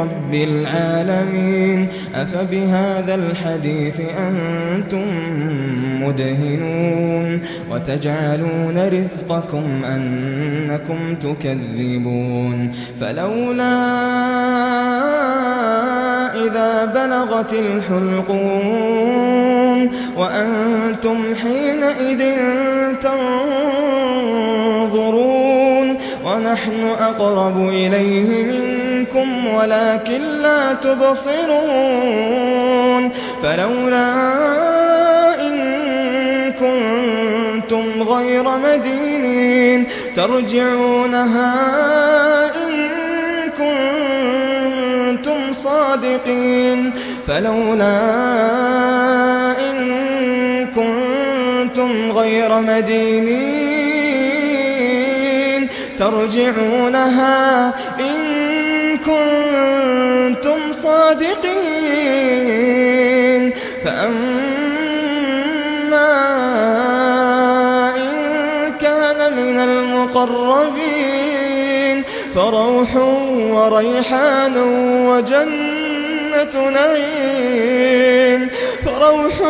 رب العالمين. أفبهذا الحديث أنتم مدهنون. وتجعلون رزقكم أنكم تكذبون. فلولا إذا بلغت الحلقون وأنتم حينئذ تنظرون. ونحن أقرب إليه من يهديكم ولكن لا تبصرون فلولا إن كنتم غير مدينين ترجعونها إن كنتم صادقين فلولا إن كنتم غير مدينين ترجعونها كنتم صادقين فأما إن كان من المقربين فروح وريحان وجنة نعيم فروح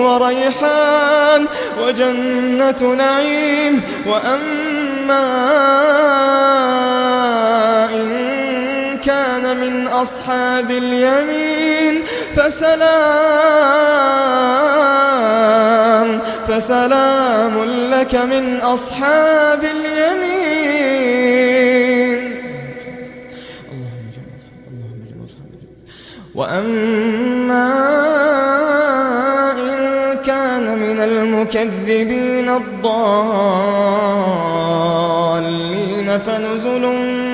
وريحان وجنة نعيم وأما أصحاب اليمين فسلام فسلام لك من أصحاب اليمين. اللهم إن اللهم أصحاب اليمين وأما كان من المكذبين الضالين فنزل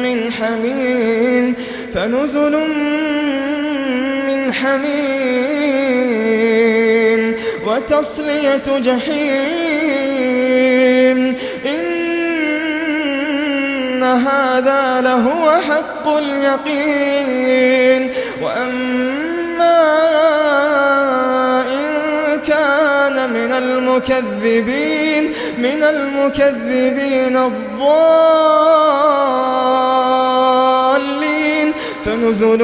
من حميم. فنزل من حميم وتصلية جحيم. إن هذا لهو حق اليقين. وأما إن كان من المكذبين من المكذبين الضالين نزل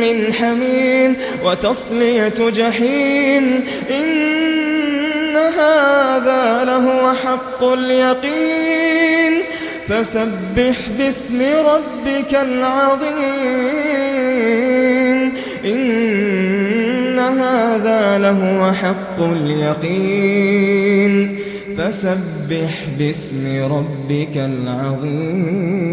من حميم وتصلية جحيم. إن هذا لهو حق اليقين. فسبح باسم ربك العظيم. إن هذا لهو حق اليقين. فسبح باسم ربك العظيم.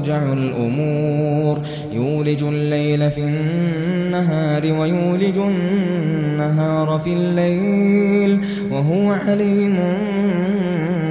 ترجع الأمور يولج الليل في النهار ويولج النهار في الليل وهو عليم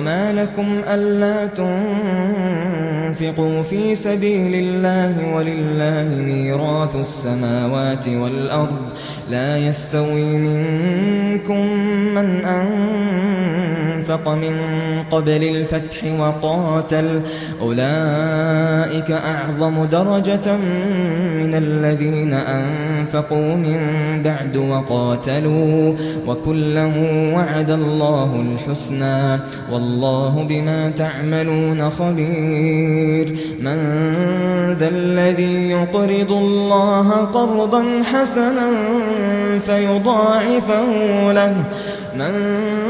وما لكم ألا تنفقوا في سبيل الله ولله ميراث السماوات والأرض لا يستوي منكم من أنفق أنفق من قبل الفتح وقاتل أولئك أعظم درجة من الذين أنفقوا من بعد وقاتلوا وكلا وعد الله الحسنى والله بما تعملون خبير من ذا الذي يقرض الله قرضا حسنا فيضاعفه له من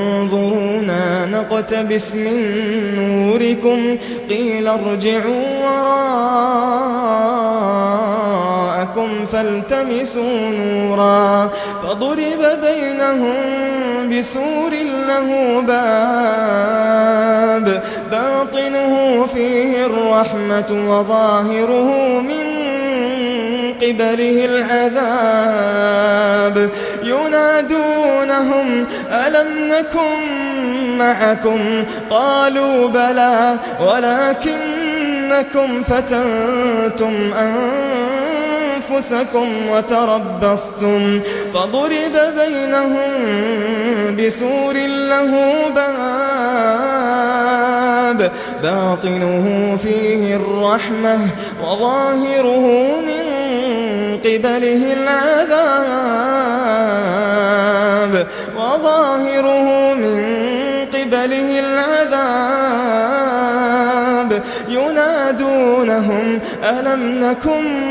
نقتبس من نوركم قيل ارجعوا وراءكم فالتمسوا نورا فضرب بينهم بسور له باب باطنه فيه الرحمة وظاهره من قبله العذاب. ينادونهم ألم نكن معكم؟ قالوا بلى ولكنكم فتنتم أنفسكم وتربصتم. فضرب بينهم بسور له باب باطنه فيه الرحمة وظاهره من قبله العذاب وظاهره من قبله العذاب ينادونهم ألم نكن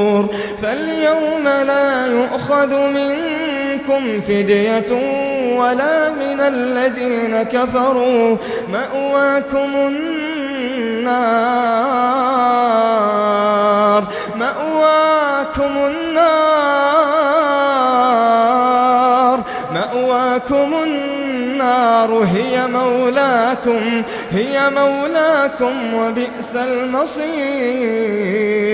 فاليوم لا يؤخذ منكم فدية ولا من الذين كفروا مأواكم النار مأواكم النار مأواكم النار هي مولاكم هي مولاكم وبئس المصير